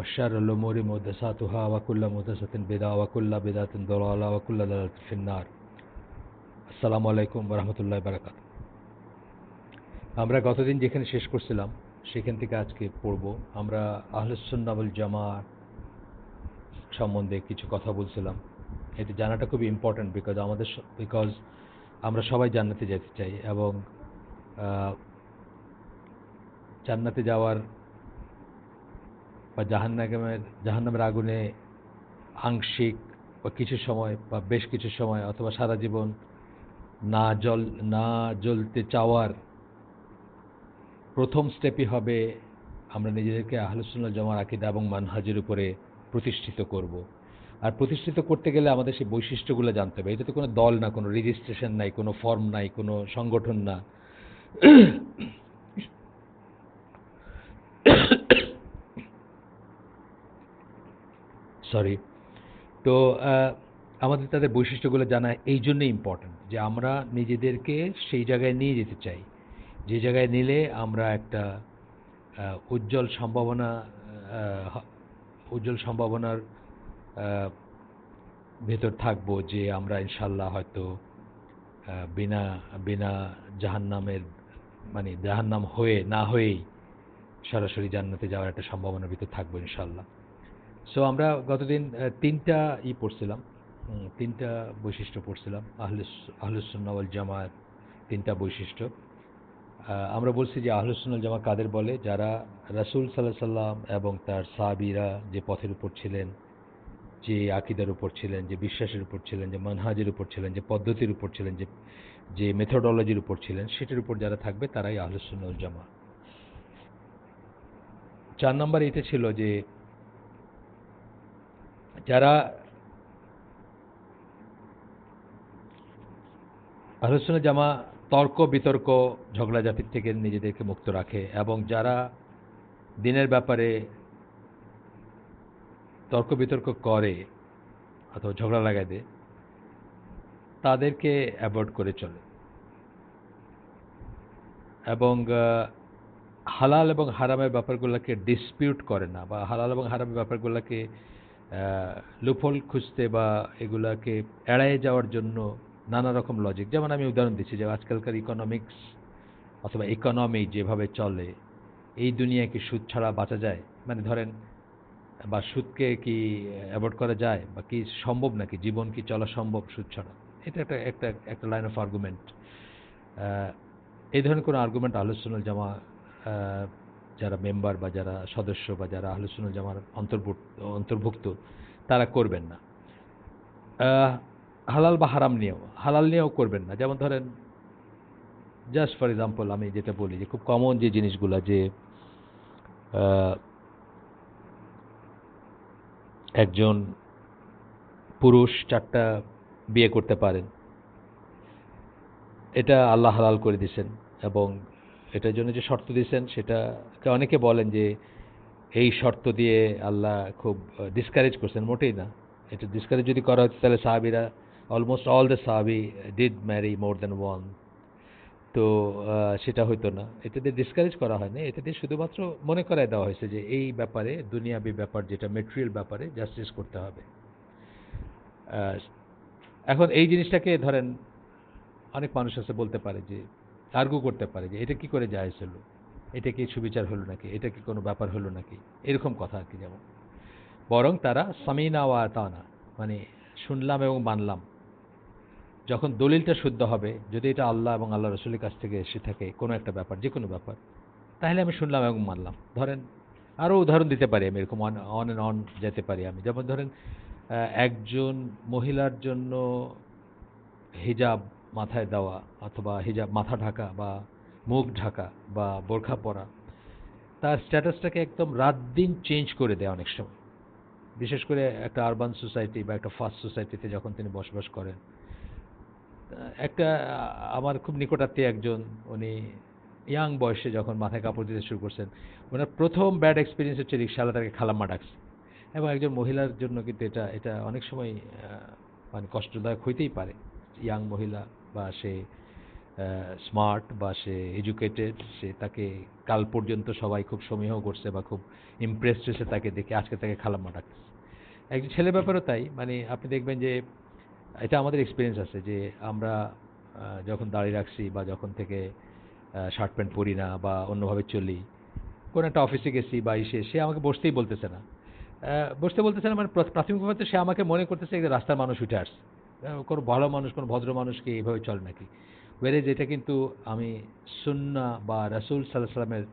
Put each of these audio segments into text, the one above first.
وشر الأمور محدثاتها وكل محدثة بدعة وكل بدعة ضلالة وكل ضلالة في النار আসসালামু আলাইকুম রহমতুল্লাহ বারাকাত আমরা গতদিন যেখানে শেষ করছিলাম সেখান থেকে আজকে পড়ব আমরা আহলুসুন্নাবুল জামা সম্বন্ধে কিছু কথা বলছিলাম এটি জানাটা খুবই ইম্পর্ট্যান্ট বিকজ আমাদের বিকজ আমরা সবাই জান্নাতে যেতে চাই এবং আহ, জান্নাতে যাওয়ার বা জাহান্নামের জাহান্নামের আগুনে আংশিক বা কিছু সময় বা বেশ কিছু সময় অথবা সারা জীবন না জল, না জ্বলতে চাওয়ার প্রথম স্টেপই হবে আমরা নিজেদেরকে আহলুসুল্লাহ জমার আকিদা এবং মানহাজের উপরে প্রতিষ্ঠিত করব। আর প্রতিষ্ঠিত করতে গেলে আমাদের সেই বৈশিষ্ট্যগুলো জানতে হবে। এটা তো কোনো দল না, কোনো রেজিস্ট্রেশন নাই, কোনো ফর্ম নাই, কোনো সংগঠন না। সরি তো আমাদের তাদের বৈশিষ্ট্যগুলো জানা এই জন্যই ইম্পর্ট্যান্ট যে আমরা নিজেদেরকে সেই জায়গায় নিয়ে যেতে চাই। যে জায়গায় নিলে আমরা একটা উজ্জ্বল সম্ভাবনা উজ্জ্বল সম্ভাবনার ভেতর থাকব যে আমরা ইনশাল্লাহ হয়তো বিনা বিনা জাহান্নামের মানে জাহান্নাম হয়ে, না হয়েই সরাসরি জান্নাতে যাওয়ার একটা সম্ভাবনার ভিতর থাকব ইনশাল্লাহ সো আমরা গতদিন তিনটা ই পড়ছিলাম তিনটা বৈশিষ্ট্য পড়ছিলাম আহলুস আহলুসুন্নাওয়াল জামাত তিনটা বৈশিষ্ট্য। আমরা বলছি যে আহলুসুন্নাল জামা কাদের বলে? যারা রাসূল সাল্লাহ সাল্লাম এবং তার সাহাবীরা যে পথের উপর ছিলেন, যে আকিদার উপর ছিলেন, যে বিশ্বাসের উপর ছিলেন, যে মানহাজের উপর ছিলেন, যে পদ্ধতির উপর ছিলেন, যে যে মেথোডোলজির উপর ছিলেন, সেটার উপর যারা থাকবে তারাই আহলুসুন্নাল জামা চার নম্বর এটা ছিল যে যারা আলোচনা জামা তর্ক, বিতর্ক ঝগড়াঝাটির থেকে নিজেদেরকে মুক্ত রাখে এবং যারা দিনের ব্যাপারে তর্ক, বিতর্ক করে অথবা ঝগড়া লাগাই দেয়, তাদেরকে অ্যাভয়েড করে চলে। এবং হালাল এবং হারামের ব্যাপারগুলোকে ডিসপিউট করে না বা হালাল এবং হারামের ব্যাপারগুলোকে লুফল খুঁজতে বা এগুলাকে এড়ায়ে যাওয়ার জন্য নানা রকম লজিক যেমন আমি উদাহরণ দিচ্ছি যে আজকালকার ইকোনমিক্স অথবা ইকোনমি যেভাবে চলে, এই দুনিয়ায় কি সুদ ছাড়া বাঁচা যায়? মানে ধরেন, বা সুদকে কি অ্যাভয়েড করা যায়? বা কি সম্ভব নাকি? জীবন কি চলা সম্ভব সুদ ছাড়া? এটা একটা একটা একটা লাইন অফ আর্গুমেন্ট এই ধরনের কোনো আর্গুমেন্ট আলোচনাল জামা যারা মেম্বার বা যারা সদস্য বা যারা আলোচনাল জামার অন্তর্ভুক্ত অন্তর্ভুক্ত, তারা করবেন না। হালাল বা হারাম নিয়েও, হালাল নিয়েও করবেন না। যেমন ধরেন জাস্ট ফর এক্সাম্পল আমি যেটা বলি যে খুব কমন যে জিনিসগুলো যে একজন পুরুষ চারটা বিয়ে করতে পারেন। এটা আল্লাহ হালাল করে দিয়েছেন এবং এটার জন্য যে শর্ত দিয়েছেন সেটাকে অনেকে বলেন যে এই শর্ত দিয়ে আল্লাহ খুব ডিসকারেজ করছেন, মোটেই না। এটা ডিসকারেজ যদি করা হতো, তাহলে সাহাবিরা অলমোস্ট অল দ্য সাহাবি did marry more than one তো সেটা হইতো না। এটা দিয়ে ডিসকারেজ করা হয়নি। এটা দিয়ে শুধুমাত্র মনে করায় দেওয়া হয়েছে যে এই ব্যাপারে, দুনিয়াবি ব্যাপার যেটা মেটেরিয়াল ব্যাপারে জাস্টিস করতে হবে। এখন এই জিনিসটাকে ধরেন, অনেক মানুষ আছে বলতে পারে যে আর্গু করতে পারে যে, এটা কি করে জায়েজ হলো? এটা কি সুবিচার হলো নাকি? এটা কি কোনো ব্যাপার হলো নাকি? এরকম কথা আর কি যেমন। বরং তারা সামিনা ওয়া তানা মানে শুনলাম এবং মানলাম। যখন দলিলটা শুদ্ধ হবে, যদি এটা আল্লাহ এবং আল্লাহ রসুলের কাছ থেকে এসে থাকে, কোনো একটা ব্যাপার যে কোনো ব্যাপার, তাহলে আমি শুনলাম এবং মানলাম। ধরেন আরও উদাহরণ দিতে পারি আমি, এরকম অন অন অ্যান্ড অন যেতে পারি আমি। যেমন ধরেন একজন মহিলার জন্য হিজাব মাথায় দেওয়া অথবা হিজাব, মাথা ঢাকা বা মুখ ঢাকা বা বোরখা পরা, তার স্ট্যাটাসটাকে একদম রাত দিন চেঞ্জ করে দেয় অনেক সময়। বিশেষ করে একটা আরবান সোসাইটি বা একটা ফাস্ট সোসাইটিতে যখন তিনি বসবাস করেন, একটা, আমার খুব নিকটাত্মীয় একজন, উনি ইয়াং বয়সে যখন মাথায় কাপড় দিতে শুরু করছেন, ওনার প্রথম ব্যাড এক্সপিরিয়েন্স হচ্ছে রিক্সাওয়ালা তাকে খালাম্মা ডাকছে। এবং একজন মহিলার জন্য কিন্তু এটা এটা অনেক সময় মানে কষ্টদায়ক হইতেই পারে। ইয়াং মহিলা বা সে স্মার্ট বা সে এডুকেটেড সে তাকে কাল পর্যন্ত সবাই খুব সমীহ করছে বা খুব ইমপ্রেসড হয়েছে তাকে দেখে, আজকে তাকে খালাম্মা ডাকছে একজন ছেলের ব্যাপারও তাই মানে আপনি দেখবেন যে এটা আমাদের এক্সপিরিয়েন্স আছে যে আমরা যখন দাঁড়িয়ে রাখছি বা যখন থেকে শার্ট প্যান্ট পরি না বা অন্যভাবে চলি, কোনো একটা অফিসে গেছি বা এসে, সে আমাকে বসতেই বলতেছে না। বসতে বলতেছে না মানে প্রাথমিকভাবে সে আমাকে মনে করতেছে যে রাস্তার মানুষ উঠে আসছে। কোনো ভালো মানুষ, কোনো ভদ্র মানুষকে এইভাবে চলে নাকি? ওয়ারে এটা কিন্তু আমি সুন্না বা রাসুল সাল্লাহ সাল্লামের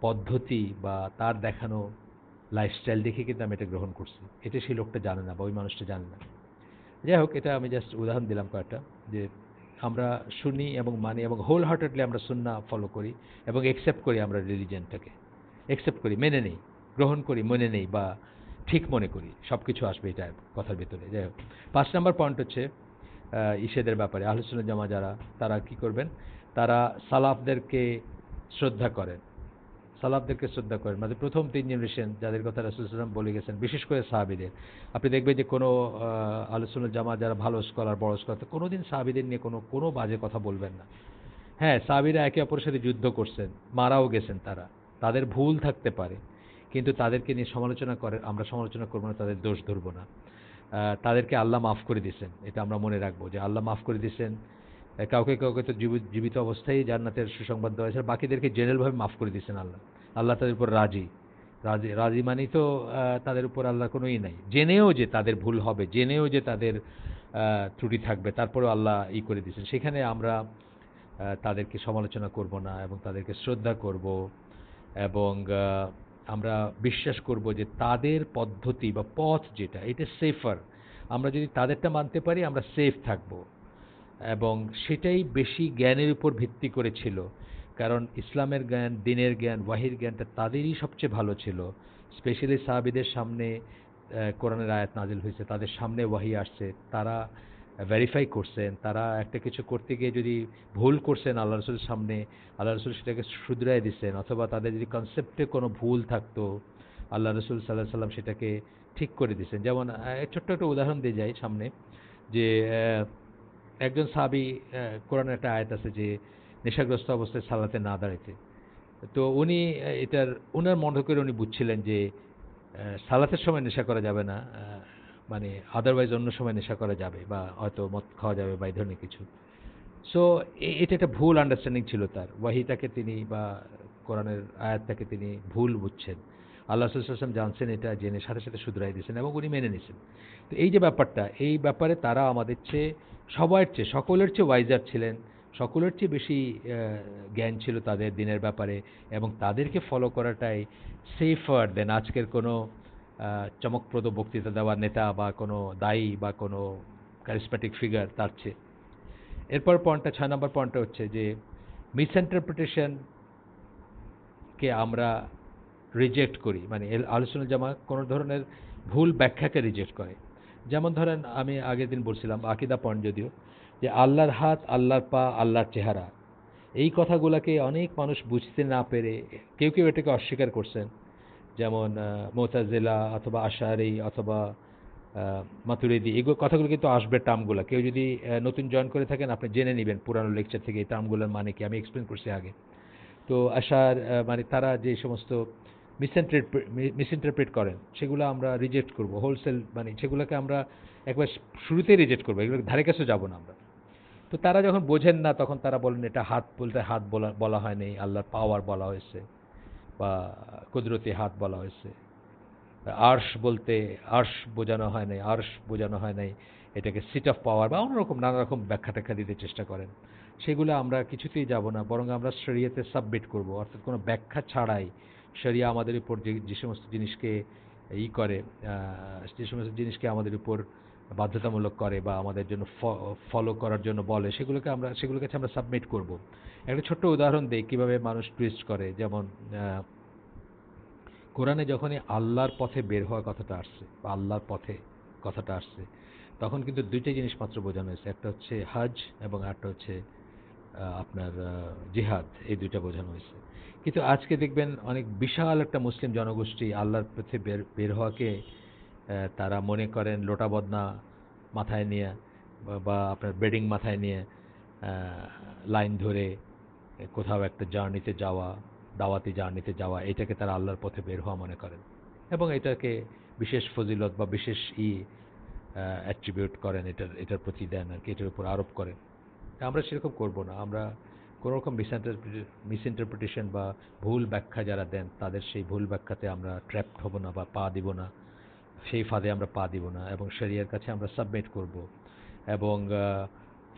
পদ্ধতি বা তার দেখানো লাইফস্টাইল দেখে কিন্তু আমি এটা গ্রহণ করছি। এটা সেই লোকটা জানে না বা ওই মানুষটা জানে না। যাই হোক, এটা আমি জাস্ট উদাহরণ দিলাম কয়েকটা, যে আমরা শুনি এবং মানি এবং হোল হার্টেডলি আমরা সুন্না ফলো করি এবং একসেপ্ট করি আমরা রিলিজনটাকে একসেপ্ট করি, মেনে নেই, গ্রহণ করি, মেনে নেই বা ঠিক মনে করি সব কিছু আসবে এটা কথার ভিতরে। যাই হোক, পাঁচ নম্বর পয়েন্ট হচ্ছে ইসেদের ব্যাপারে। আলোচনা জামা যারা, তারা কি করবেন? তারা সালাফদেরকে শ্রদ্ধা করেন। সালাফদেরকে শ্রদ্ধা করেন। মানে প্রথম তিন জেনারেশন যাদের কথা রাসুলাম বলে গেছেন, বিশেষ করে সাহাবিদের। আপনি দেখবেন যে কোনো আলোচনা জামা যারা ভালো স্কলার বড় স্কলার কোনো দিন সাহাবিদের নিয়ে কোনো কোনো বাজে কথা বলবেন না। হ্যাঁ সাহাবিরা একে অপরের সাথে যুদ্ধ করছেন, মারাও গেছেন তারা। তাদের ভুল থাকতে পারে। কিন্তু তাদেরকে নিয়ে সমালোচনা করে, আমরা সমালোচনা করব না, তাদের দোষ ধরবো না। তাদেরকে আল্লাহ মাফ করে দিয়েছেন, এটা আমরা মনে রাখব যে আল্লাহ মাফ করে দিয়েছেন। কাউকে কাউকে তো জীবিত অবস্থায় জান্নাতের সুসংবাদ দেওয়া হয়েছে বাকিদেরকে জেনারেলভাবে মাফ করে দিয়েছেন আল্লাহ। আল্লাহ তাদের উপর রাজি। রাজি রাজি মানেই তো তাদের উপর আল্লাহ কোনো ই নাই। জেনেও যে তাদের ভুল হবে, জেনেও যে তাদের ত্রুটি থাকবে, তারপরেও আল্লাহ ই করে দিয়েছেন। সেখানে আমরা তাদেরকে সমালোচনা করব না এবং তাদেরকে শ্রদ্ধা করব এবং আমরা বিশ্বাস করব যে তাদের পদ্ধতি বা পথ যেটা, এটা সেফার আমরা যদি তাদেরটা মানতে পারি, আমরা সেফ থাকব। এবং সেটাই বেশি জ্ঞানের উপর ভিত্তি করেছিল কারণ ইসলামের জ্ঞান, দিনের জ্ঞান, ওয়াহির জ্ঞানটা তাদেরই সবচেয়ে ভালো ছিল। স্পেশালি সাহাবিদের সামনে কোরআনের আয়াত নাজিল হয়েছে, তাদের সামনে ওয়াহি আসছে। তারা ভেরিফাই করছেন। তারা একটা কিছু করতে গিয়ে যদি ভুল করছেন, আল্লাহ রসুলের সামনে, আল্লাহ রসুল সেটাকে শুধরাই দিচ্ছেন, অথবা তাদের যদি কনসেপ্টে কোনো ভুল থাকতো, আল্লাহ রসুল সাল্লাহ সাল্লাম সেটাকে ঠিক করে দিচ্ছেন। যেমন ছোট্ট একটা উদাহরণ দিয়ে যাই সামনে, যে একজন সাবি কোরআনের একটা আয়াত আছে যে, নেশাগ্রস্ত অবস্থায় সালাতে না দাঁড়াইতে। তো উনি এটার, উনার মনে করে উনি বুঝছিলেন যে সালাতের সময় নেশা করা যাবে না মানে আদারওয়াইজ অন্য সময় নেশা করা যাবে বা হয়তো মদ খাওয়া যাবে বা এই ধরনের কিছু। সো এটা একটা ভুল আন্ডারস্ট্যান্ডিং ছিল তার। ওয়াহিটাকে তিনি বা কোরআনের আয়াতটাকে তিনি ভুল বুঝছেন। আল্লাহ সাল্লাম জানছেন এটা জেনে, সাথে সাথে শুধরাই দিয়েছেন এবং উনি মেনে নিয়েছেন। তো এই যে ব্যাপারটা, এই ব্যাপারে তারা আমাদের চেয়ে, সবার চেয়ে, সকলের চেয়ে ওয়াইজার ছিলেন, সকলের চেয়ে বেশি জ্ঞান ছিল তাদের দিনের ব্যাপারে এবং তাদেরকে ফলো করাটাই সেফার দেন আজকের কোনো চমকপ্রদ বক্তৃতা দেওয়ার নেতা বা কোনো দায়ী বা কোনো ক্যারিসমেটিক ফিগার তার চেয়ে। এরপর পয়েন্টটা, ছয় নম্বর পয়েন্টটা হচ্ছে যে মিসইন্টারপ্রিটেশনকে আমরা রিজেক্ট করি। মানে আলোচনা জামা কোনো ধরনের ভুল ব্যাখ্যাকে রিজেক্ট করে। যেমন ধরেন আমি আগের দিন বলছিলাম, আকিদা পয়েন্ট যদিও, যে আল্লাহর হাত, আল্লাহর পা, আল্লাহর চেহারা। এই কথাগুলোকে অনেক মানুষ বুঝতে না পেরে কেউ কেউ এটাকে অস্বীকার করছেন। যেমন মোতাজিলা অথবা আশারি অথবা মাতুরিদি এগুলো কথাগুলো কিন্তু আসবে টার্মগুলো কেউ যদি নতুন জয়েন করে থাকেন, আপনি জেনে নেবেন পুরানো লেকচার থেকে এই টার্মগুলোর মানে কি, আমি এক্সপ্লেন করছি আগে। তো আশার মানে তারা যে সমস্ত মিসইন্টারপ্রেট করেন, সেগুলো আমরা রিজেক্ট করব। হোলসেল মানে সেগুলোকে আমরা একবার শুরুতেই রিজেক্ট করব, এগুলো ধারে কাছেও যাব না আমরা। তো তারা যখন বোঝেন না, তখন তারা বলেন, এটা হাত বলতে হাত বলা বলা হয়নি আল্লাহর পাওয়ার বলা হয়েছে। বা কুদরতি হাত বলা হয়েছে। আর্শ বলতে আর্শ বোঝানো হয় নাই, আর্শ বোঝানো হয় নাই। এটাকে সিট অফ পাওয়ার বা অন্যরকম নানা রকম ব্যাখ্যা ট্যাখ্যা দিতে চেষ্টা করেন। সেগুলো আমরা কিছুতেই যাব না, বরং আমরা শরিয়াতে সাবমিট করব, অর্থাৎ কোনো ব্যাখ্যা ছাড়াই শরিয়া আমাদের উপর যে যে সমস্ত জিনিসকে ই করে যে সমস্ত জিনিসকে আমাদের উপর বাধ্যতামূলক করে বা আমাদের জন্য ফলো করার জন্য বলে, সেগুলোকে আমরা সেগুলোর কাছে আমরা সাবমিট করব। একটা ছোট্ট উদাহরণ দিই কীভাবে মানুষ টুইস্ট করে, যেমন কোরআনে যখনই আল্লাহর পথে বের হওয়ার কথাটা আসছে, বা আল্লাহর পথে কথাটা আসছে, তখন কিন্তু দুইটাই জিনিস মাত্র বোঝানো হয়েছে। একটা হচ্ছে হজ এবং একটা হচ্ছে আপনার জিহাদ, এই দুইটা বোঝানো হয়েছে। কিন্তু আজকে দেখবেন অনেক বিশাল একটা মুসলিম জনগোষ্ঠী আল্লাহর পথে বের বের হওয়াকে তারা মনে করেন লোটা বদনা মাথায় নিয়ে, বা আপনার বেডিং মাথায় নিয়ে লাইন ধরে কোথাও একটা জার্নিতে যাওয়া দাওয়াতি জার্নিতে যাওয়া, এটাকে তারা আল্লাহর পথে বের হওয়া মনে করেন এবং এটাকে বিশেষ ফজিলত বা বিশেষ ই অ্যাট্রিবিউট করেন, এটার এটার প্রতি দেন আর কি, এটার উপর আরোপ করেন। আমরা সেরকম করব না। আমরা কোনো রকম মিসইন্টারপ্রিটেশন বা ভুল ব্যাখ্যা যারা দেন, তাদের সেই ভুল ব্যাখ্যাতে আমরা ট্র্যাপড হব না বা পা দিব না। সেই ফাঁদে আমরা পা দিব না এবং শরিয়ার কাছে আমরা সাবমিট করব এবং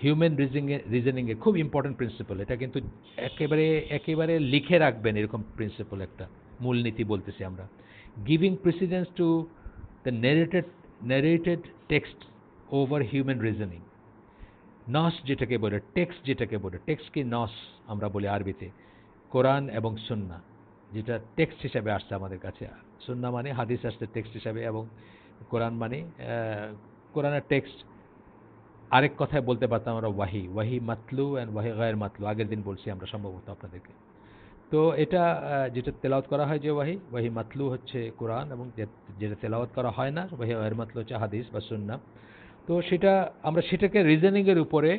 হিউম্যান রিজনিংয়ে রিজনিংয়ে খুব ইম্পর্টেন্ট প্রিন্সিপাল এটা কিন্তু একেবারে একেবারে লিখে রাখবেন এরকম প্রিন্সিপাল একটা। মূলনীতি বলতেছি আমরা। Giving precedence to the narrated narrated text over human reasoning নস যেটাকে বলে টেক্সট যেটাকে বলে টেক্সট কি নস আমরা বলি আরবিতে? কোরআন এবং সুন্না যেটা টেক্সট হিসাবে আসছে আমাদের কাছে। সুন্না মানে হাদিস আসছে টেক্সট হিসাবে এবং কোরআন মানে কোরআনের টেক্সট আরেক কথায় বলতে পারতাম আমরা ওয়াহি ওয়াহি মাতলু অ্যান্ড ওয়াহি গায়ের মাতলু, আগের দিন বলছি আমরা সম্ভবত আপনাদেরকে। তো এটা যেটা তেলাওয়াত করা হয় যে ওয়াহি ওয়াহি মাতলু হচ্ছে কোরআন এবং যেটা তেলাওয়াত করা হয় না, ওয়াহি গায়ের মাতলু হচ্ছে হাদিস বা সুন্না। তো সেটা, আমরা সেটাকে রিজনিংয়ের উপরে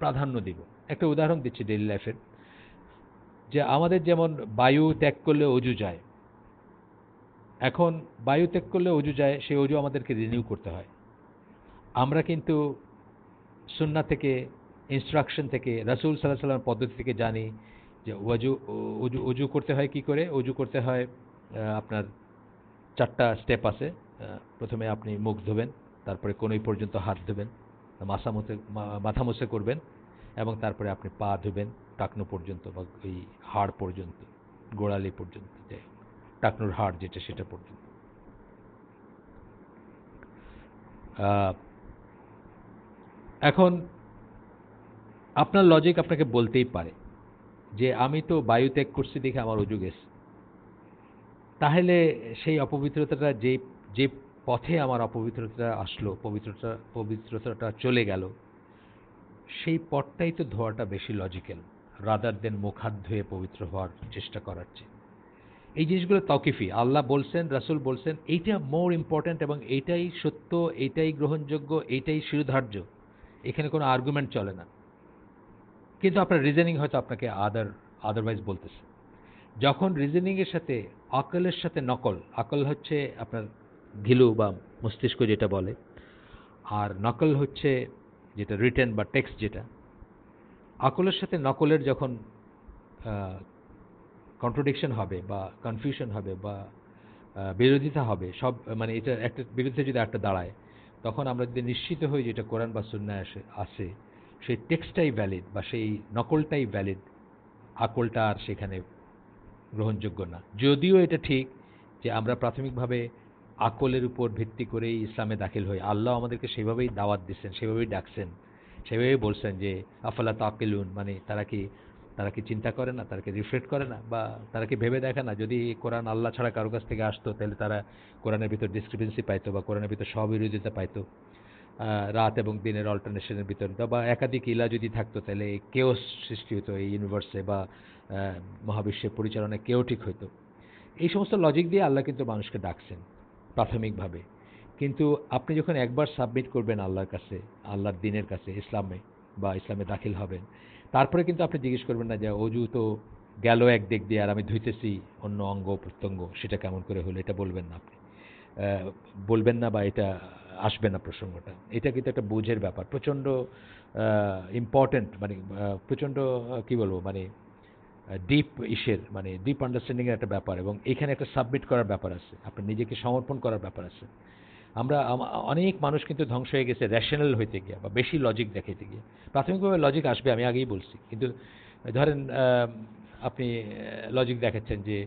প্রাধান্য দিব। একটা উদাহরণ দিচ্ছি ডেইলি লাইফের যে আমাদের যেমন বায়ু ত্যাগ করলে অজু যায়, এখন বায়ু ত্যাগ করলে অজু যায়, সেই অজু আমাদেরকে রিনিউ করতে হয়। আমরা কিন্তু সুন্না থেকে ইনস্ট্রাকশন থেকে, রাসুল সাল্লাহ সাল্লামের পদ্ধতি থেকে জানি যে অজু উজু উজু করতে হয় কি করে? উজু করতে হয় আপনার চারটা স্টেপ আছে। প্রথমে আপনি মুখ ধোবেন, তারপরে কোনোই পর্যন্ত হাত ধোবেন, মাথা মুছে মাথা মুছে করবেন এবং তারপরে আপনি পা ধুবেন টাকনো পর্যন্ত বা ওই হাড় পর্যন্ত, গোড়ালি পর্যন্ত যাই টাকনোর হাড় যেটা সেটা পর্যন্ত। এখন, আপনার লজিক আপনাকে বলতেই পারে যে, আমি তো বায়ু ত্যাগ করছি দেখে আমার অজু গেছে। তাহলে সেই অপবিত্রতাটা যে যে পথে আমার অপবিত্রতা আসলো, পবিত্রতা, পবিত্রতাটা চলে গেল, সেই পথটাই তো ধোয়াটা বেশি লজিক্যাল রাদার দেন মুখ হাত ধুয়ে পবিত্র হওয়ার চেষ্টা করার চেয়ে। এই জিনিসগুলো তকিফি। আল্লাহ বলছেন, রাসুল বলছেন, এইটা মোর ইম্পর্ট্যান্ট এবং এইটাই সত্য, এইটাই গ্রহণযোগ্য, এইটাই শিরোধার্য। এখানে কোনো আর্গুমেন্ট চলে না। কিন্তু আপনার রিজনিং হয়তো আপনাকে আদার আদারওয়াইজ বলতেছে। যখন রিজনিংয়ের সাথে, আকলের সাথে নকল, আকল হচ্ছে আপনার ঘিলু বা মস্তিষ্ক যেটা বলে, আর নকল হচ্ছে যেটা রিটেন বা টেক্সট যেটা, আকলের সাথে নকলের যখন কন্ট্রোডিকশন হবে বা কনফিউশন হবে বা বিরোধিতা হবে, সব মানে এটা একটা, বিরুদ্ধে যদি একটা দাঁড়ায় তখন আমরা যদি নিশ্চিত হই যে এটা কোরআন বা সুন্নায় আসে আসে, সেই টেক্সটাই ভ্যালিড বা সেই নকলটাই ভ্যালিড আকলটা আর সেখানে গ্রহণযোগ্য না। যদিও এটা ঠিক যে আমরা প্রাথমিকভাবে আকলের উপর ভিত্তি করেই ইসলামে দাখিল হই। আল্লাহ আমাদেরকে সেভাবেই দাওয়াত দিচ্ছেন, সেভাবেই ডাকছেন, সেভাবেই বলছেন যে, আফালা তাকিলুন মানে তারা কি তারা কি চিন্তা করে না, তারা কি রিফ্লেক্ট করে না? বা তারা কি ভেবে দেখে না? যদি কোরআন আল্লাহ ছাড়া কারও কাছ থেকে আসতো, তাহলে তারা কোরআনের ভিতর ডিসক্রিপেন্সি পাইতো বা কোরআনের ভিতর স্ববিরোধিতা পাইতো রাত এবং দিনের অল্টারনেশনের ভিতর। বা একাধিক ইলা যদি থাকতো, তাহলে কেউ সৃষ্টি হতো এই ইউনিভার্সে বা মহাবিশ্বের পরিচালনায় কেউ ঠিক হতো এই সমস্ত লজিক দিয়ে আল্লাহ কিন্তু মানুষকে ডাকছেন, প্রাথমিকভাবে। কিন্তু আপনি যখন একবার সাবমিট করবেন আল্লাহর কাছে, আল্লাহর দিনের কাছে, ইসলামে বা ইসলামে দাখিল হবেন। তারপরে কিন্তু আপনি জিজ্ঞেস করবেন না যে, অজু তো গেল এক দিক দিয়ে আর আমি ধুইতেছি অন্য অঙ্গ প্রত্যঙ্গ, সেটা কেমন করে হলো? এটা বলবেন না আপনি। বলবেন না বা এটা আসবে না প্রসঙ্গটা। এটা কিন্তু একটা বুঝের ব্যাপার। প্রচণ্ড ইম্পর্টেন্ট মানে প্রচণ্ড কি বলব? মানে ডিপ ইসের মানে ডিপ আন্ডারস্ট্যান্ডিংয়ের একটা ব্যাপার এবং এখানে একটা সাবমিট করার ব্যাপার আছে। আপনার নিজেকে সমর্পণ করার ব্যাপার আছে। আমরা অনেক মানুষ কিন্তু ধ্বংস হয়ে গেছে র্যাশনাল হইতে গিয়ে বা বেশি লজিক দেখাইতে গিয়ে। প্রাথমিকভাবে লজিক আসবে, আমি আগেই বলছি। কিন্তু ধরেন আপনি লজিক দেখাচ্ছেন যে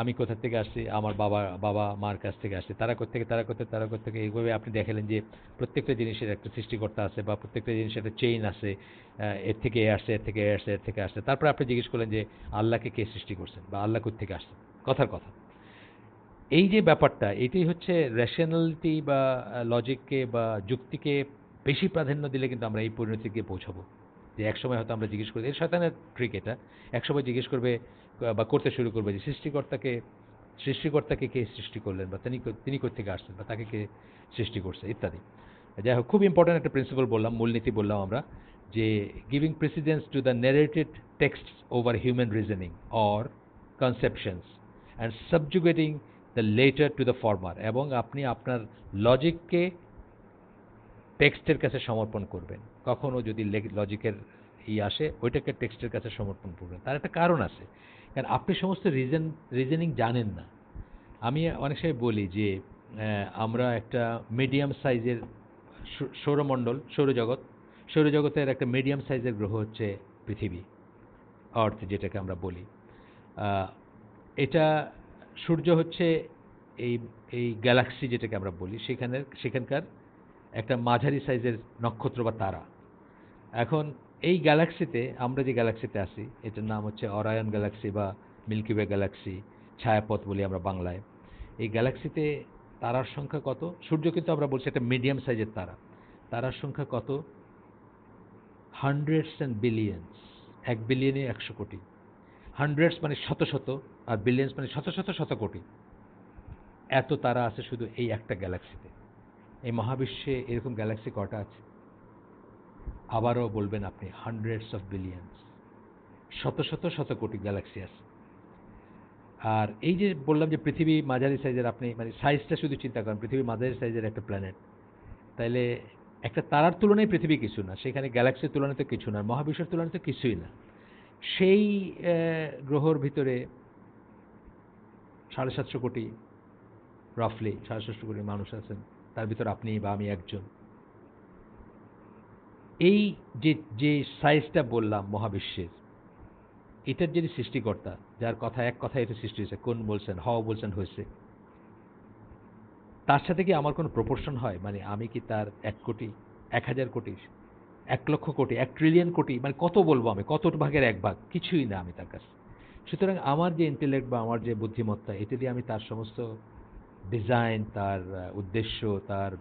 আমি কোথা থেকে আসছি, আমার বাবা বাবা মার কাছ থেকে আসছে, তারা থেকে তারা করতে তারা থেকে এইভাবে আপনি দেখালেন যে প্রত্যেকটা জিনিসের একটা সৃষ্টিকর্তা আছে বা প্রত্যেকটা জিনিসের একটা চেইন আছে এর থেকে এ আসছে, এর থেকে এ আসছে, এর থেকে আসছে। তারপরে আপনি জিজ্ঞেস করলেন যে, আল্লাহকে কে সৃষ্টি করছেন বা আল্লাহ থেকে আসছে কথার কথা। এই যে ব্যাপারটা, এটাই হচ্ছে রেশনালিটি বা লজিককে বা যুক্তিকে বেশি প্রাধান্য দিলে কিন্তু আমরা এই পরিণতিকে পৌঁছাবো। যে একসময় হয়তো আমরা জিজ্ঞেস করি, এর শয়তানের ট্রিক এটা, একসময় জিজ্ঞেস করবে বা করতে শুরু করবে যে সৃষ্টিকর্তাকে সৃষ্টিকর্তাকে কে সৃষ্টি করলেন বা তিনি তিনি থেকে আসছেন বা তাকে কে সৃষ্টি করছে, ইত্যাদি। যাই হোক, খুব ইম্পর্ট্যান্ট একটা প্রিন্সিপাল বললাম, মূলনীতি বললাম আমরা, যে giving precedence to the narrated text over human reasoning or conceptions and subjugating the latter to the former এবং আপনি আপনার লজিককে টেক্সটের কাছে সমর্পণ করবেন। কখনও যদি লজিকের ই আসে, ওইটাকে টেক্সটের কাছে সমর্পণ করবেন। তার একটা কারণ আছে। কারণ আপনি সমস্ত রিজন রিজনিং জানেন না। আমি অনেক সময় বলি যে আমরা একটা মিডিয়াম সাইজের সৌরমণ্ডল, সৌরজগৎ। সৌরজগতের একটা মিডিয়াম সাইজের গ্রহ হচ্ছে পৃথিবী অর্থ যেটাকে আমরা বলি। এটা সূর্য হচ্ছে এই এই গ্যালাক্সি যেটাকে আমরা বলি, সেখানের, সেখানকার একটা মাঝারি সাইজের নক্ষত্র বা তারা। এখন এই গ্যালাক্সিতে আমরা যে গ্যালাক্সিতে আসি এটার নাম হচ্ছে অরায়ন গ্যালাক্সি বা মিল্কিওয়ে গ্যালাক্সি ছায়াপথ বলি আমরা বাংলায়। এই গ্যালাক্সিতে তারার সংখ্যা কত? সূর্য কিন্তু আমরা বলছি একটা মিডিয়াম সাইজের তারা। তারার সংখ্যা কত? হান্ড্রেডস অ্যান্ড বিলিয়ন্স এক বিলিয়নে একশো কোটি। হান্ড্রেডস মানে শত শত। আর বিলিয়ন্স মানে শত শত শত কোটি। এত তারা আছে শুধু এই একটা গ্যালাক্সিতে এই মহাবিশ্বে এরকম গ্যালাক্সি কটা আছে? আবারও বলবেন আপনি হান্ড্রেডস অফ বিলিয়ন্স শত শত শত কোটি গ্যালাক্সি আছে। আর এই যে বললাম যে পৃথিবী মাঝারি সাইজের আপনি মানে সাইজটা শুধু চিন্তা করেন, পৃথিবী মাঝারি সাইজের একটা প্ল্যানেট তাইলে একটা তারার তুলনায় পৃথিবী কিছু না, সেখানে গ্যালাক্সির তুলনায় তো কিছু না মহাবিশ্বের তুলনায় তো কিছুই না। সেই গ্রহর ভিতরে সাড়ে সাতশো কোটি রাফলি সাড়ে সাতশো কোটি মানুষ আছেন। তার ভিতর আপনি বা আমি একজন। এই যে যে সাইজটা বললাম মহাবিশ্বের, এটার যিনি সৃষ্টিকর্তা, যার কথা, এক কথা এটা সৃষ্টি হয়েছে, কোন বলছেন হওয়া বলছেন হয়েছে। তার সাথে কি আমার কোনো প্রপোর্শন হয়? মানে আমি কি তার এক কোটি, এক হাজার কোটি, এক লক্ষ কোটি, এক ট্রিলিয়ন কোটি মানে কত বলব আমি? কত ভাগের এক ভাগ? কিছুই না আমি তার কাছে। সুতরাং আমার যে ইন্টেলেক্ট বা আমার যে বুদ্ধিমত্তা, এটা দিয়ে আমি তার সমস্ত ডিজাইন তার উদ্দেশ্য, তার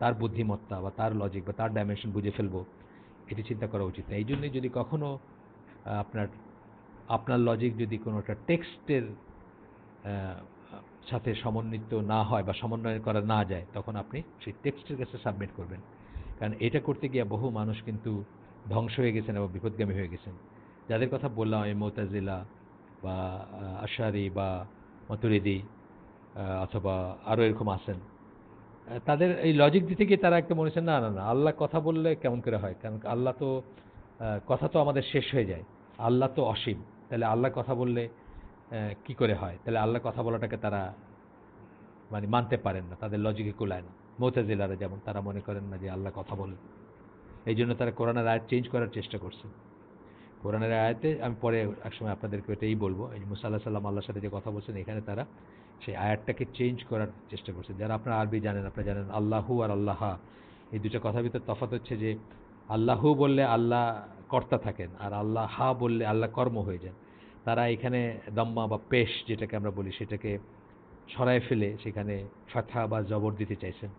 তার বুদ্ধিমত্তা বা তার লজিক বা তার ডাইমেনশন বুঝে ফেলব, এটি চিন্তা করা উচিত। এই জন্যই যদি কখনো আপনার আপনার লজিক যদি কোনো একটা টেক্সটের সাথে সমন্বিত না হয় বা সমন্বয় করা না যায়, তখন আপনি সেই টেক্সটের কাছে সাবমিট করবেন। কারণ এটা করতে গিয়ে বহু মানুষ কিন্তু ধ্বংস হয়ে গেছেন এবং বিপদগামী হয়ে গেছেন। যাদের কথা বললাম এই মোতাজিলা বা আশারি বা মতুরিদি অথবা আরও এরকম আছেন তাদের এই লজিক দিতে গিয়ে তারা একটা মনে না না না, আল্লাহ কথা বললে কেমন করে হয়? কারণ আল্লাহ তো কথা তো আমাদের শেষ হয়ে যায়। আল্লাহ তো অসীম। তাহলে আল্লাহ কথা বললে কি করে হয়? তাহলে আল্লাহ কথা বলাটাকে তারা মানে মানতে পারেন না, তাদের লজিকে কুলায় না। মোতাজিলারা যেমন, তারা মনে করেন না যে আল্লাহ কথা বলেন এই জন্য তারা কোরআনের আয়াত চেঞ্জ করার চেষ্টা করছে। কোরআনের আয়াতে আমি পরে একসময় আপনাদেরকে এটাই বলব। এই মুসা আল্লাহ সাল্লাম আল্লাহর সাথে যে কথা বলছেন, এখানে তারা সেই আয়াতটাকে চেঞ্জ করার চেষ্টা করছে। যারা আপনারা আরবি জানেন, আপনারা জানেন আল্লাহু আর আল্লাহা। এই দুটো কথার ভিতরে তফাত হচ্ছে যে আল্লাহু বললে আল্লাহ কর্তা থাকেন আর আল্লাহ হা বললে আল্লাহ কর্ম হয়ে যান। তারা এখানে দম্মা বা পেশ যেটাকে আমরা বলি, সেটাকে সরায় ফেলে সেখানে ফাথা বা জবর দিতে চাইছেন।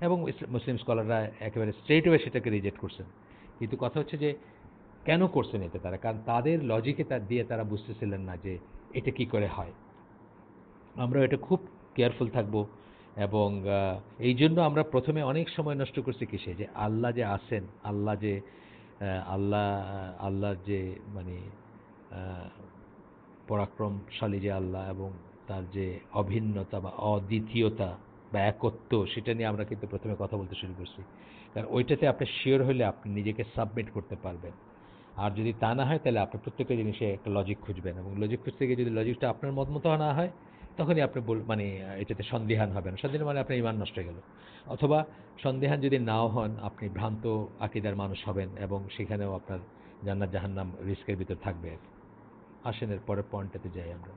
এবং মুসলিম স্কলাররা একেবারে স্ট্রেট ওয়ে সেটাকে রিজেক্ট করছেন। কিন্তু কথা হচ্ছে যে কেন করছেন এতে তারা? কারণ তাদের লজিকে তার দিয়ে তারা বুঝতেছিলেন না যে এটা কি করে হয়। আমরা এটা খুব কেয়ারফুল থাকব এবং এই জন্য আমরা প্রথমে অনেক সময় নষ্ট করছি কিসে? যে আল্লাহ যে আসেন আল্লাহ যে আল্লাহ আল্লাহর যে মানে পরাক্রমশালী যে আল্লাহ এবং তার যে অভিন্নতা বা অদ্বিতীয়তা বা একত্ব, সেটা নিয়ে আমরা কিন্তু প্রথমে কথা বলতে শুরু করছি। কারণ ওইটাতে আপনি শিওর হলে আপনি নিজেকে সাবমিট করতে পারবেন। আর যদি তা না হয়, তাহলে আপনি প্রত্যেকটা জিনিসে একটা লজিক খুঁজবেন এবং লজিক খুঁজতে গিয়ে যদি লজিকটা আপনার মত মতো না হয়, তখনই আপনি বল মানে এটাতে সন্দেহান হবেন। সন্দেহান মানে আপনার ইমান নষ্ট হয়ে গেল। অথবা সন্দেহান যদি নাও হন, আপনি ভ্রান্ত আকিদার মানুষ হবেন এবং সেখানেও আপনার জান্নাত জাহান্নাম রিস্কের ভিতর থাকবে আর আসেন এর পরের পয়েন্টটাতে যাই আমরা।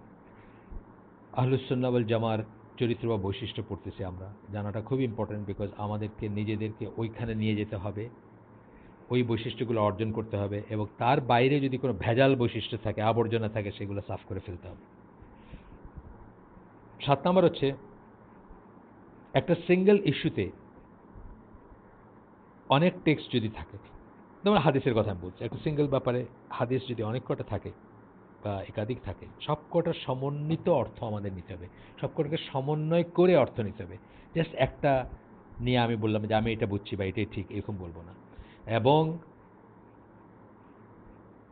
আহলুসুল্নাবল জামার চরিত্র বা বৈশিষ্ট্য পড়তেছি আমরা। জানাটা খুব ইম্পর্ট্যান্ট বিকজ আমাদেরকে, নিজেদেরকে ওইখানে নিয়ে যেতে হবে। ওই বৈশিষ্ট্যগুলো অর্জন করতে হবে এবং তার বাইরে যদি কোনো ভেজাল বৈশিষ্ট্য থাকে, আবর্জনা থাকে, সেগুলো সাফ করে ফেলতে হবে। সাত নম্বর হচ্ছে, একটা সিঙ্গেল ইস্যুতে অনেক টেক্সট যদি থাকে, যেমন হাদিসের কথা আমি বলছি, একটা সিঙ্গেল ব্যাপারে হাদিস যদি অনেক কটা থাকে বা একাধিক থাকে, সব কটার সমন্বিত অর্থ আমাদের নিতে হবে। সব কটাকে সমন্বয় করে অর্থ নিতে হবে। জাস্ট একটা নিয়ে আমি বললাম যে, আমি এটা বুঝছি বা এটাই ঠিক, এরকম বলব না। এবং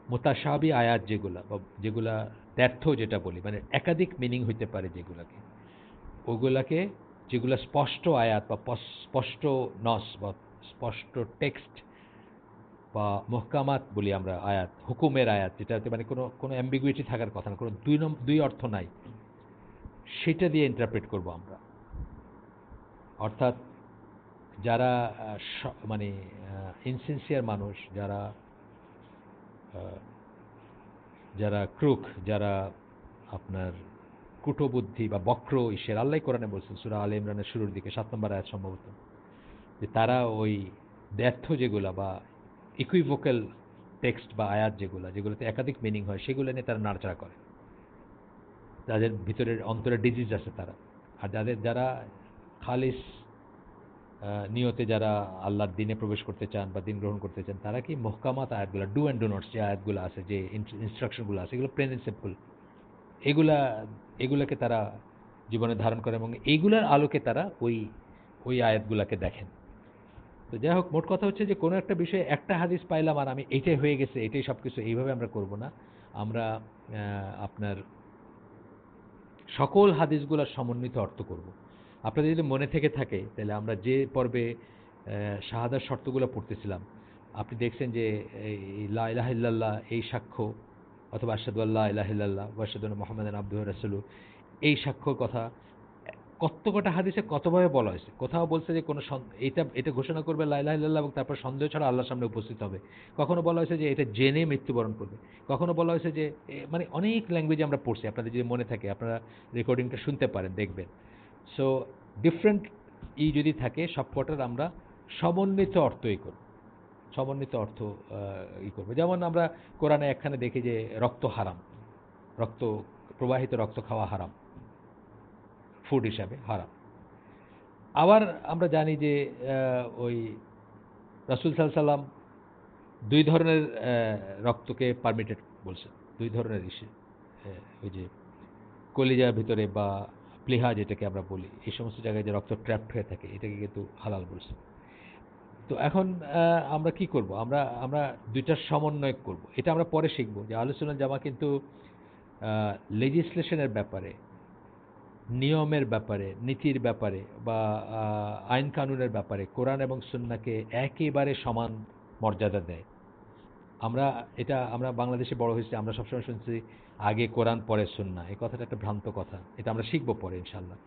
মোতাসাবি আয়াত যেগুলা, বা যেগুলা দ্ব্যর্থ যেটা বলি মানে একাধিক মিনিং হইতে পারে যেগুলাকে। ওগুলাকে, যেগুলো স্পষ্ট আয়াত বা স্পষ্ট নস বা স্পষ্ট টেক্সট বা মহকামাত বলি আমরা আয়াত, হুকুমের আয়াত, যেটাতে মানে কোনো কোনো অ্যাম্বিগুইটি থাকার কথা না, কোনো দুই দুই অর্থ নাই। সেটা দিয়ে ইন্টারপ্রেট করব আমরা। অর্থাৎ যারা মানে ইনসিনসিয়ার মানুষ, যারা যারা ক্রুক যারা আপনার কুটবুদ্ধি বা বক্র ঈশ্বর আল্লাহ কোরআনে বলছেন, সুরা আল ইমরানের শুরুর দিকে, সাত নম্বর আয়াত সম্ভবত, যে তারা ওই ব্যর্থ যেগুলা বা ইকুইভোকাল টেক্সট বা আয়াত যেগুলো, যেগুলোতে একাধিক মিনিং হয়, সেগুলো নিয়ে তারা নাড়চাড়া করে। যাদের ভিতরের অন্তরে ডিজিজ আছে তারা। আর যাদের, যারা খালিস নিয়তে যারা আল্লাহর দিনে প্রবেশ করতে চান বা দিন গ্রহণ করতে চান, তারা কি মহকামাত আয়াতগুলো ডু অ্যান্ড ডো নটস যে আয়াতগুলো আছে, যে ইনস্ট্রাকশনগুলো আছে, এগুলো প্রিন্সিপল এগুলা, এগুলাকে তারা জীবনে ধারণ করে এবং এইগুলার আলোকে তারা ওই ওই আয়াতগুলাকে দেখেন। তো যাই হোক, মোট কথা হচ্ছে যে কোনো একটা বিষয়ে একটা হাদিস পাইলাম আর আমি এটাই হয়ে গেছে, এটাই সব কিছু এইভাবে আমরা করব না। আমরা আপনার সকল হাদিসগুলোর সমন্বিত অর্থ করব। আপনাদের যদি মনে থেকে থাকে, তাহলে আমরা যে পর্বে শাহাদার শর্তগুলো পড়তেছিলাম, আপনি দেখছেন যে, এই লাহ এই সাক্ষ্য, অথবা আসাদুল্লাহ ইলাহিল্লাহ ওয়াসাদুল মোহাম্মদ আব্দুল রাসুলু এই সাক্ষ্যর কথা, কত কটা হাদিসে কতভাবে বলা হয়েছে? কোথাও বলছে যে কোনো এটা এটা ঘোষণা করবে লাইলাহ এবং তারপর সন্দেহ ছাড়া আল্লাহর সামনে উপস্থিত হবে। কখনো বলা হয়েছে যে এটা জেনে মৃত্যুবরণ করবে। কখনো বলা হয়েছে যে মানে অনেক ল্যাঙ্গুয়েজে আমরা পড়ছি, আপনাদের যদি মনে থাকে, আপনারা রেকর্ডিংটা শুনতে পারেন, দেখবেন। সো ডিফারেন্ট ই যদি থাকে, সব কটার আমরা সমন্বিত অর্থই করব। সমন্বিত অর্থ ই করব। যেমন আমরা কোরআনে একখানে দেখি যে রক্ত হারাম। রক্ত, প্রবাহিত রক্ত খাওয়া হারাম। ফুড হিসাবে হারাম। আবার আমরা জানি যে ওই রাসুল সাল্লাম দুই ধরনের রক্তকে পারমিটেড বলছেন। দুই ধরনের ইসে ওই যে কলিজার ভিতরে বা প্লেহা যেটাকে আমরা বলি, এই সমস্ত জায়গায় যে রক্ত ট্র্যাপড হয়ে থাকে, এটাকে কিন্তু হালাল বলছে। তো এখন আমরা কি করব? আমরা আমরা দুইটার সমন্বয় করব। এটা আমরা পরে শিখব যে আলোচনা জামা কিন্তু লেজিসলেশনের ব্যাপারে, নিয়মের ব্যাপারে, নীতির ব্যাপারে বা আইন কানুনের ব্যাপারে কোরআন এবং সুন্নাকে একেবারে সমান মর্যাদা দেয়। আমরা, এটা আমরা বাংলাদেশে বড় হয়েছি, আমরা সবসময় শুনছি আগে কোরআন, পরে সুন্না এই কথাটা একটা ভ্রান্ত কথা। এটা আমরা শিখব পরে ইনশাল্লাহ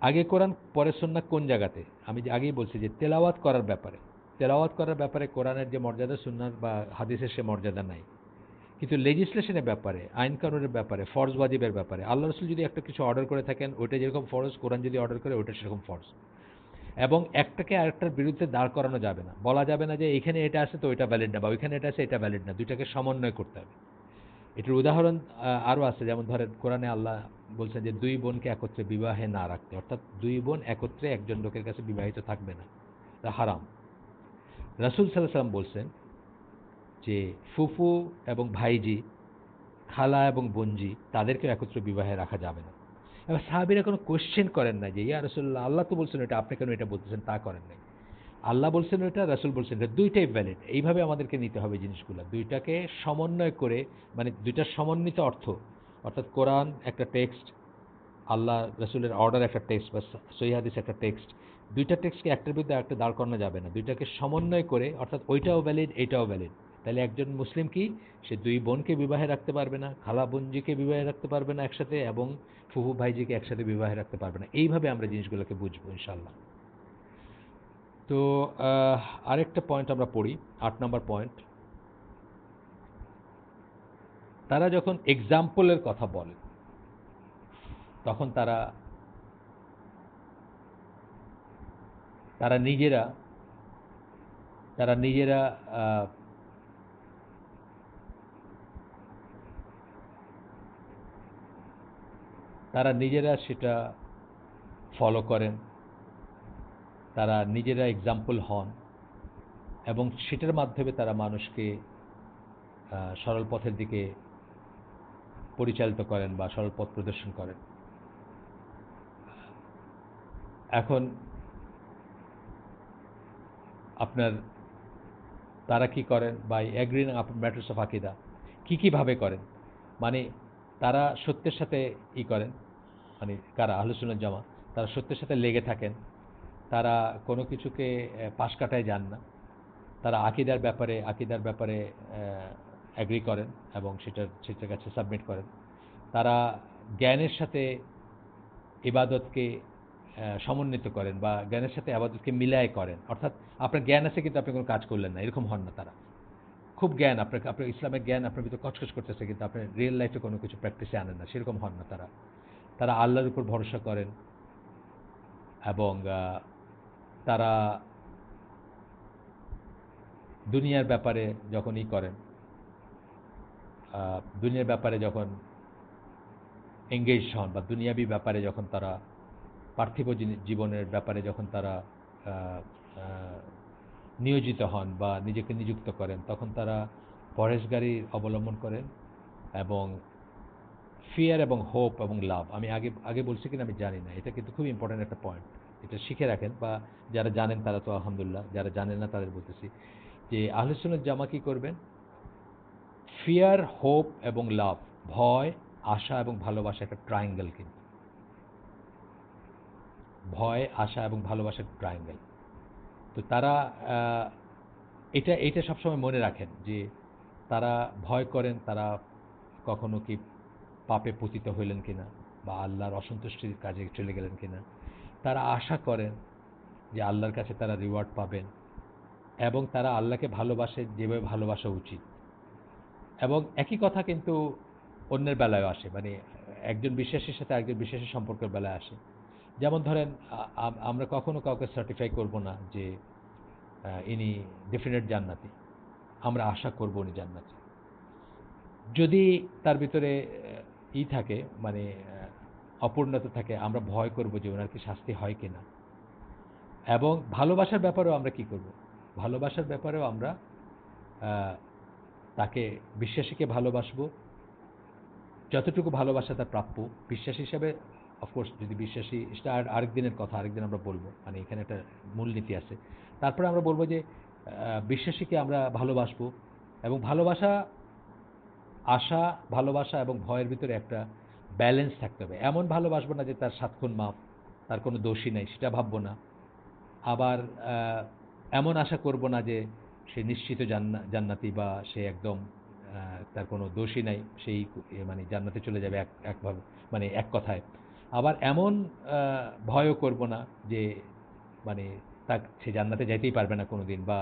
আগে কোরআন, পরে সুন্না কোন জায়গাতে? আমি যে আগেই বলছি যে তেলাওয়াত করার ব্যাপারে। তেলাওয়াত করার ব্যাপারে কোরআনের যে মর্যাদা সুন্নার বা হাদিসের সে মর্যাদা নাই। কিন্তু লেজিসলেশনের ব্যাপারে, আইন কানুনের ব্যাপারে, ফরজ ওয়াজিবের ব্যাপারে, আল্লাহ রসুল যদি একটা কিছু অর্ডার করে থাকেন, ওইটা যেরকম ফরজ, কোরআন যদি অর্ডার করে, ওইটা সেরকম ফরজ। এবং একটাকে আরেকটার বিরুদ্ধে দাঁড় করানো যাবে না। বলা যাবে না যে এখানে এটা আছে, তো ওইটা ভ্যালিড না, বা ওইখানে এটা আছে, এটা ভ্যালিড না। দুইটাকে সমন্বয় করতে হবে। এটার উদাহরণ আরও আছে, যেমন ধরেন কোরআনে আল্লাহ বলছেন যে দুই বোনকে একত্রে বিবাহে না রাখতে। অর্থাৎ দুই বোন একত্রে একজন লোকের কাছে বিবাহিত থাকবে না। তা হারাম। রাসুল সাল্লাম বলছেন যে ফুফু এবং ভাইজি, খালা এবং বঞ্জি তাদেরকে একত্র বিবাহে রাখা যাবে না। এবার সাহাবিরা কোনো কোয়েশ্চেন করেন না যে, ইয়া রসুল্লাহ আল্লাহ তো বলছেন এটা, আপনি কেন এটা বলতেছেন? তা করেন নাই। আল্লাহ বলছেন এটা, রাসুল বলছেন এটা, দুইটাই ভ্যালিড এইভাবে আমাদেরকে নিতে হবে জিনিসগুলো। দুইটাকে সমন্বয় করে মানে দুইটার সমন্বিত অর্থ। অর্থাৎ কোরআন একটা টেক্সট আল্লাহ রসুলের অর্ডার একটা টেক্সট বা সৈহাদিস একটা টেক্সট দুইটা টেক্সটকে একটার বিরুদ্ধে একটা দাঁড় করানো যাবে না। দুইটাকে সমন্বয় করে, অর্থাৎ ওইটাও ভ্যালিড এইটাও ভ্যালিড তাহলে একজন মুসলিম কি? সে দুই বোনকে বিবাহে রাখতে পারবে না, খালা বোনজিকে বিবাহে রাখতে পারবে না একসাথে, এবং ফুফু ভাইজিকে একসাথে বিবাহে রাখতে পারবে না। এইভাবে আমরা জিনিসগুলোকে বুঝব ইনশাল্লাহ তো আরেকটা পয়েন্ট আমরা পড়ি, আট নম্বর পয়েন্ট তারা যখন এক্সাম্পলের কথা বলে, তখন তারা তারা নিজেরা তারা নিজেরা তারা নিজেরা সেটা ফলো করেন। তারা নিজেরা এক্সাম্পল হন এবং সেটার মাধ্যমে তারা মানুষকে সরল পথের দিকে পরিচালিত করেন বা সরল পথ প্রদর্শন করেন। এখন আপনার তারা কি করেন? বা অ্যাগ্রিং আপ ম্যাটার্স অফ আকিদা। কী কীভাবে করেন? মানে তারা সত্যের সাথে ই করেন মানে কারা? আলোচনার জমা তারা সত্যের সাথে লেগে থাকেন। তারা কোনো কিছুকে পাশ কাটায় যান না। তারা আকিদার ব্যাপারে আকিদার ব্যাপারে অ্যাগ্রি করেন এবং সেটার সেটার কাছে সাবমিট করেন। তারা জ্ঞানের সাথে ইবাদতকে সমন্বিত করেন বা জ্ঞানের সাথে আবাদতকে মিলায় করেন। অর্থাৎ আপনার জ্ঞান আছে কিন্তু আপনি কোনো কাজ করলেন না, এরকম হন না তারা। খুব জ্ঞান আপনাকে আপনার ইসলামের জ্ঞান আপনার ভিতরে কচকচ করতেছে কিন্তু আপনি রিয়েল লাইফে কোনো কিছু প্র্যাকটিসে আনেন না, সেরকম হন না তারা। তারা আল্লাহর উপর ভরসা করেন এবং তারা দুনিয়ার ব্যাপারে যখন ই করেন দুনিয়ার ব্যাপারে যখন এঙ্গেজ হন বা দুনিয়াবি ব্যাপারে যখন তারা পার্থিব জীবনের ব্যাপারে যখন তারা নিয়োজিত হন বা নিজেকে নিযুক্ত করেন, তখন তারা পরেশগারি অবলম্বন করেন এবং ফিয়ার এবং হোপ এবং লাভ আমি আগে আগে বলছি কিনা আমি জানি না, এটা কিন্তু খুব ইম্পর্ট্যান্ট একটা পয়েন্ট এটা শিখে রাখেন বা যারা জানেন তারা তো আলহামদুলিল্লাহ, যারা জানেন না তাদের বলতেছি যে আহলেসুনের জামা কি করবেন? ফিয়ার হোপ এবং লাভ ভয়, আশা এবং ভালোবাসা একটা ট্রায়াঙ্গেল কিন্তু। ভয়, আশা এবং ভালোবাসার ট্রায়াঙ্গেল তো তারা এটা এটা সবসময় মনে রাখেন যে তারা ভয় করেন, তারা কখনো কি পাপে পতিত হইলেন কিনা বা আল্লাহর অসন্তুষ্টির কাজে চলে গেলেন কিনা। তারা আশা করেন যে আল্লাহর কাছে তারা রিওয়ার্ড পাবেন এবং তারা আল্লাহকে ভালোবাসে, যেভাবে ভালোবাসা উচিত। এবং একই কথা কিন্তু অন্যের বেলায় আসে মানে একজন বিশ্বাসীর সাথে একজন বিশ্বাসী সম্পর্কের বেলায় আসে। যেমন ধরেন আমরা কখনো কাউকে সার্টিফাই করব না যে ইনি ডেফিনেট জান্নাতি। আমরা আশা করব উনি জান্নাতি। যদি তার ভিতরে ই থাকে মানে অপূর্ণতা থাকে, আমরা ভয় করব যে ওনার কি শাস্তি হয় কিনা। এবং ভালোবাসার ব্যাপারেও আমরা কি করব? ভালোবাসার ব্যাপারেও আমরা তাকে, বিশ্বাসীকে ভালোবাসবো, যতটুকু ভালোবাসা তার প্রাপ্য। বিশ্বাস হিসাবে অফকোর্স যদি বিশ্বাসী, সেটা আর আরেক দিনের কথা, আরেকদিন আমরা বলব। মানে এখানে একটা মূলনীতি আছে। তারপরে আমরা বলব যে বিশ্বাসীকে আমরা ভালোবাসবো। এবং ভালোবাসা, আশা, ভালোবাসা এবং ভয়ের ভিতরে একটা ব্যালেন্স থাকতে হবে। এমন ভালোবাসবো না যে তার সাতক্ষণ মাপ তার কোনো দোষী নেই, সেটা ভাববো না। আবার এমন আশা করব না যে সে নিশ্চিত জান্না, জান্নাতি বা সে একদম তার কোনো দোষী নাই, সেই মানে জান্নাতে চলে যাবে এক একভাবে মানে এক কথায়। আবার এমন ভয়ও করব না যে মানে তা সে জান্নাতে যাইতেই পারবে না কোনো দিন বা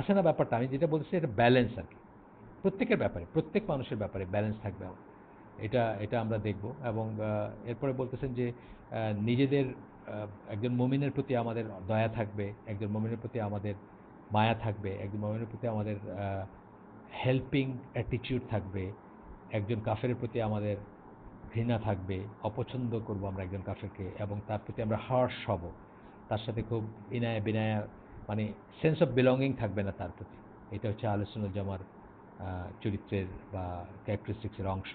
আসে না ব্যাপারটা। আমি যেটা বলছি, এটা ব্যালেন্স আর কি। প্রত্যেকের ব্যাপারে, প্রত্যেক মানুষের ব্যাপারে ব্যালেন্স থাকবে আমার। এটা এটা আমরা দেখব এবং এরপরে বলতেছেন যে নিজেদের একজন মমিনের প্রতি আমাদের দয়া থাকবে, একজন মমিনের প্রতি আমাদের মায়া থাকবে, একজন মমিনের প্রতি আমাদের হেল্পিং অ্যাটিটিউড থাকবে, একজন কাফের প্রতি আমাদের ঘৃণা থাকবে, অপছন্দ করব আমরা একজন কাফেরকে এবং তার প্রতি আমরা হর্ষ হব। তার সাথে খুব ইনায়া বিনায়া মানে সেন্স অফ বিলঙ্গিং থাকবে না তার প্রতি। এটা হচ্ছে আলোচনা জামার চরিত্রের বা ক্যারেক্টারিস্টিক্সের অংশ।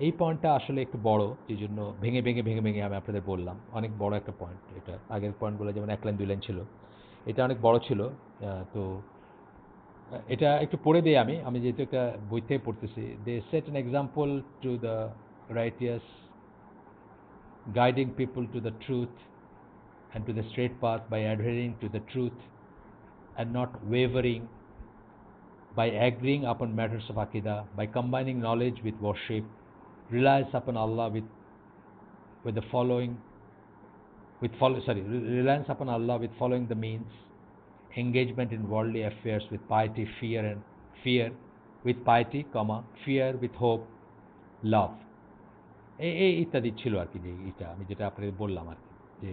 এই পয়েন্টটা আসলে একটু বড় এই জন্য ভেঙে ভেঙে ভেঙে ভেঙে আমি আপনাদের বললাম অনেক বড় একটা পয়েন্ট এটা আগের পয়েন্টগুলো যেমন এক লাইন দুই লাইন ছিল এটা অনেক বড় ছিল তো এটা একটু পড়ে দিই আমি আমি যেহেতু একটা বই থেকে পড়তেছি they set an example to the righteous guiding people to the truth and to the straight path by adhering to the truth and not wavering, by agreeing upon matters of Aqidah, by combining knowledge with worship, reliance upon Allah with, with the following, with follow, sorry, reliance upon Allah with following the means, engagement in worldly affairs with piety, fear and fear, with piety, comma, fear with hope, love. এই এই ইত্যাদি ছিল আর কি যে এটা আমি যেটা আপনাকে বললাম আর কি যে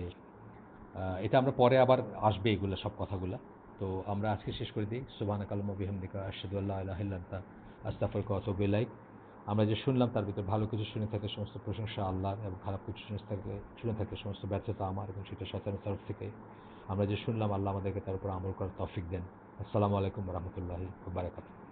এটা আমরা পরে আবার আসবে এগুলো সব কথাগুলো তো আমরা আজকে শেষ করে দিই সুবাহ কালম বিহামদিকা আশহাদু আল্লাহ ইলাহা ইল্লা আনতা আমরা যে শুনলাম তার ভিতরে ভালো কিছু শুনে থাকে, সমস্ত প্রশংসা আল্লাহ এবং খারাপ কিছু শুনে থাকে শুনে থাকে, সমস্ত ব্যর্থতা আমার এবং সেটা শয়তানের তরফ থেকে। আমরা যে শুনলাম, আল্লাহ আমাদেরকে তার উপর আমল করার তফিক দেন। আসসালামু আলাইকুম রহমতুল্লাহি বারাকাতুহু।